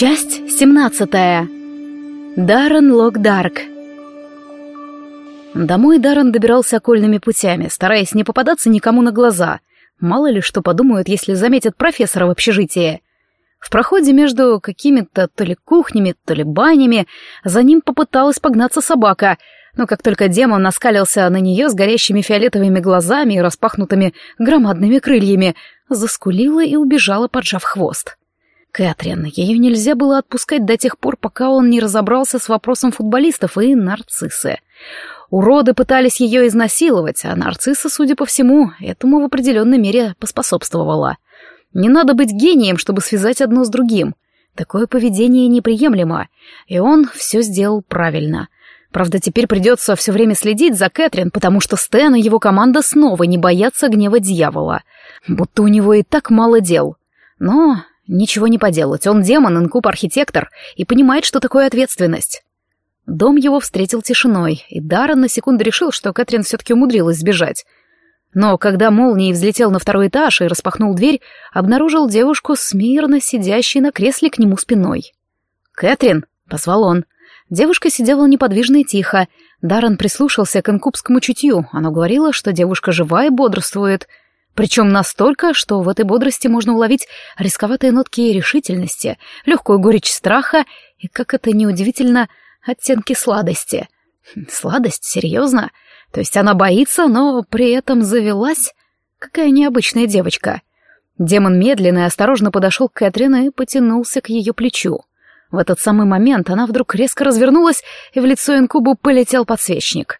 Часть 17. Даррен Локдарк. Домой Даррен добирался окольными путями, стараясь не попадаться никому на глаза. Мало ли что подумают, если заметят профессора в общежитии. В проходе между какими-то то ли кухнями, то ли банями за ним попыталась погнаться собака, но как только демон наскалился на нее с горящими фиолетовыми глазами и распахнутыми громадными крыльями, заскулила и убежала, поджав хвост. Кэтрин, ее нельзя было отпускать до тех пор, пока он не разобрался с вопросом футболистов и нарциссы. Уроды пытались ее изнасиловать, а нарцисса, судя по всему, этому в определенной мере поспособствовала. Не надо быть гением, чтобы связать одно с другим. Такое поведение неприемлемо, и он все сделал правильно. Правда, теперь придется все время следить за Кэтрин, потому что Стэн и его команда снова не боятся гнева дьявола. Будто у него и так мало дел. Но ничего не поделать, он демон, инкуб-архитектор, и понимает, что такое ответственность. Дом его встретил тишиной, и Даррен на секунду решил, что Кэтрин все-таки умудрилась сбежать. Но когда молнией взлетел на второй этаж и распахнул дверь, обнаружил девушку, смирно сидящей на кресле к нему спиной. «Кэтрин!» — позвал он. Девушка сидела неподвижно и тихо. Даррен прислушался к инкубскому чутью. Оно говорило, что девушка жива и бодрствует. Причем настолько, что в этой бодрости можно уловить рисковатые нотки решительности, легкую горечь страха и, как это неудивительно, оттенки сладости. Хм, сладость? Серьезно? То есть она боится, но при этом завелась? Какая необычная девочка. Демон медленно и осторожно подошел к Кэтрин и потянулся к ее плечу. В этот самый момент она вдруг резко развернулась, и в лицо инкубу полетел подсвечник.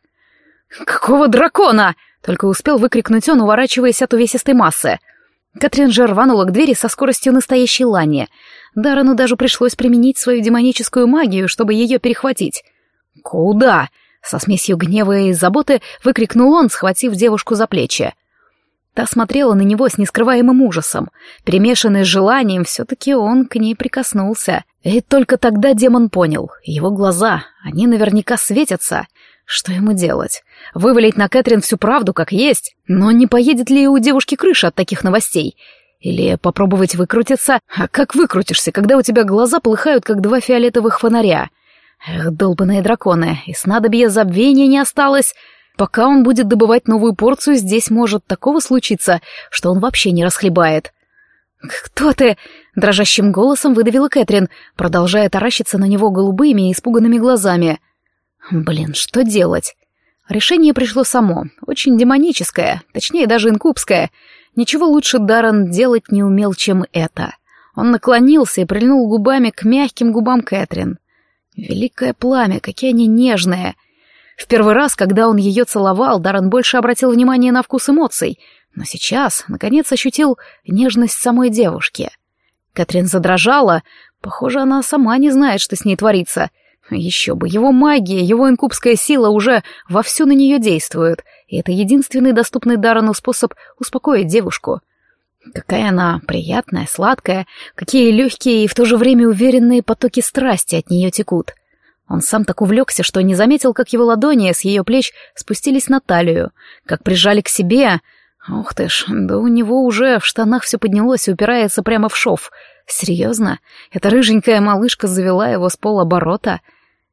«Какого дракона?» — только успел выкрикнуть он, уворачиваясь от увесистой массы. Катрин же рванула к двери со скоростью настоящей лани. Дарану даже пришлось применить свою демоническую магию, чтобы ее перехватить. «Куда?» — со смесью гнева и заботы выкрикнул он, схватив девушку за плечи. Та смотрела на него с нескрываемым ужасом. Перемешанный с желанием, все-таки он к ней прикоснулся. И только тогда демон понял. Его глаза, они наверняка светятся. Что ему делать? Вывалить на Кэтрин всю правду, как есть? Но не поедет ли у девушки крыша от таких новостей? Или попробовать выкрутиться? А как выкрутишься, когда у тебя глаза полыхают, как два фиолетовых фонаря? Эх, долбаные драконы, и снадобья забвения не осталось. Пока он будет добывать новую порцию, здесь может такого случиться, что он вообще не расхлебает. «Кто ты?» — дрожащим голосом выдавила Кэтрин, продолжая таращиться на него голубыми и испуганными глазами. «Блин, что делать?» Решение пришло само, очень демоническое, точнее даже инкубское. Ничего лучше Даррен делать не умел, чем это. Он наклонился и прильнул губами к мягким губам Кэтрин. Великое пламя, какие они нежные — в первый раз, когда он ее целовал, Даррен больше обратил внимание на вкус эмоций, но сейчас, наконец, ощутил нежность самой девушки. Катрин задрожала. Похоже, она сама не знает, что с ней творится. Еще бы, его магия, его инкубская сила уже вовсю на нее действуют, и это единственный доступный Даррену способ успокоить девушку. Какая она приятная, сладкая, какие легкие и в то же время уверенные потоки страсти от нее текут. Он сам так увлекся, что не заметил, как его ладони с ее плеч спустились на талию, как прижали к себе. Ух ты ж, да у него уже в штанах все поднялось и упирается прямо в шов. Серьезно? Эта рыженькая малышка завела его с полоборота?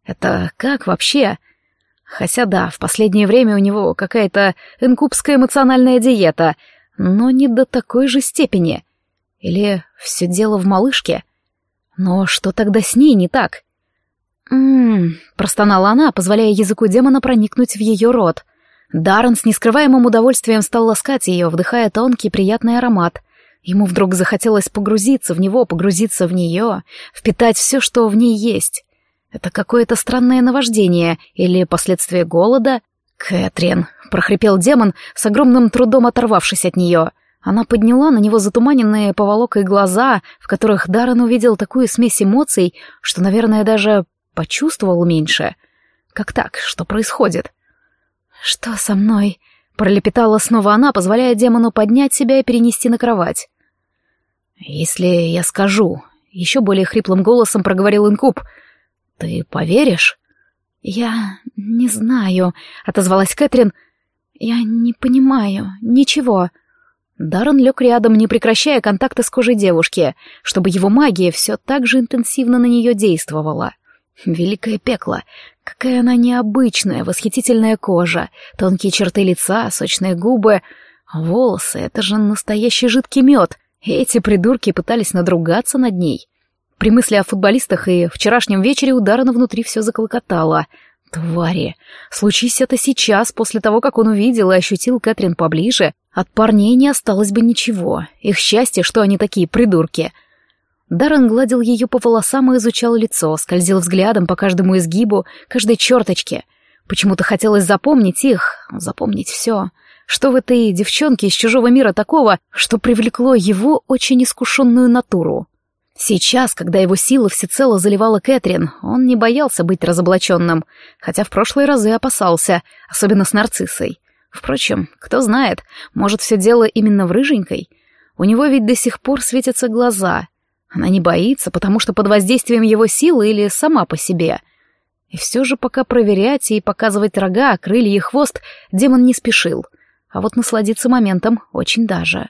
Это как вообще? Хотя да, в последнее время у него какая-то инкубская эмоциональная диета, но не до такой же степени. Или все дело в малышке? Но что тогда с ней не так? «М-м-м», простонала она, позволяя языку демона проникнуть в ее рот. Даррен с нескрываемым удовольствием стал ласкать ее, вдыхая тонкий приятный аромат. Ему вдруг захотелось погрузиться в него, погрузиться в нее, впитать все, что в ней есть. Это какое-то странное наваждение или последствие голода? «Кэтрин», — прохрипел демон, с огромным трудом оторвавшись от нее. Она подняла на него затуманенные поволокой глаза, в которых Даррен увидел такую смесь эмоций, что, наверное, даже почувствовал меньше. Как так? Что происходит? «Что со мной?» — пролепетала снова она, позволяя демону поднять себя и перенести на кровать. «Если я скажу...» — еще более хриплым голосом проговорил инкуб. «Ты поверишь?» «Я не знаю», — отозвалась Кэтрин. «Я не понимаю. Ничего». Даррен лег рядом, не прекращая контакта с кожей девушки, чтобы его магия все так же интенсивно на нее действовала. Великое пекло! Какая она необычная, восхитительная кожа, тонкие черты лица, сочные губы, волосы — это же настоящий жидкий мед. Эти придурки пытались надругаться над ней. При мысли о футболистах и вчерашнем вечере у Даррена внутри все заколокотало. Твари! Случись это сейчас, после того, как он увидел и ощутил Кэтрин поближе, от парней не осталось бы ничего. Их счастье, что они такие придурки. Даррен гладил ее по волосам и изучал лицо, скользил взглядом по каждому изгибу, каждой черточке. Почему-то хотелось запомнить их, запомнить все. Что в этой девчонке из чужого мира такого, что привлекло его очень искушенную натуру? Сейчас, когда его сила всецело заливала Кэтрин, он не боялся быть разоблаченным, хотя в прошлые разы опасался, особенно с нарциссой. Впрочем, кто знает, может, все дело именно в рыженькой. У него ведь до сих пор светятся глаза. Она не боится, потому что под воздействием его силы или сама по себе. И все же пока проверять и показывать рога, крылья и хвост демон не спешил. А вот насладиться моментом очень даже.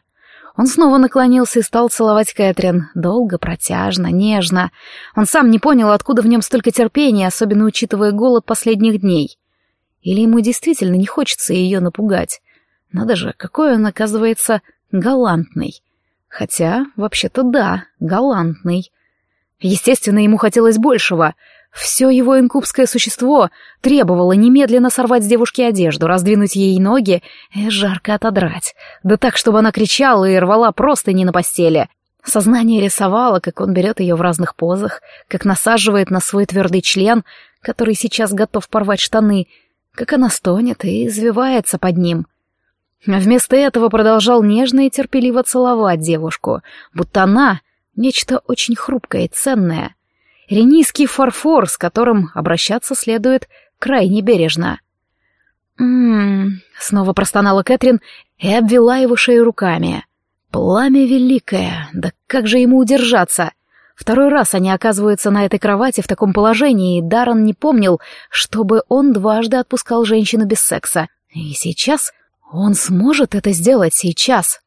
Он снова наклонился и стал целовать Кэтрин. Долго, протяжно, нежно. Он сам не понял, откуда в нем столько терпения, особенно учитывая голод последних дней. Или ему действительно не хочется ее напугать. Надо же, какой он, оказывается, галантный. Хотя, вообще-то да, галантный. Естественно, ему хотелось большего — все его инкубское существо требовало немедленно сорвать с девушки одежду, раздвинуть ей ноги и жарко отодрать. Да так, чтобы она кричала и рвала просто не на постели. Сознание рисовало, как он берет ее в разных позах, как насаживает на свой твердый член, который сейчас готов порвать штаны, как она стонет и извивается под ним. Вместо этого продолжал нежно и терпеливо целовать девушку, будто она — нечто очень хрупкое и ценное — Ренийский фарфор, с которым обращаться следует крайне бережно. «М-м-м», снова простонала Кэтрин и обвела его шею руками. «Пламя великое, да как же ему удержаться?» Второй раз они оказываются на этой кровати в таком положении, и Даррен не помнил, чтобы он дважды отпускал женщину без секса. И сейчас он сможет это сделать сейчас.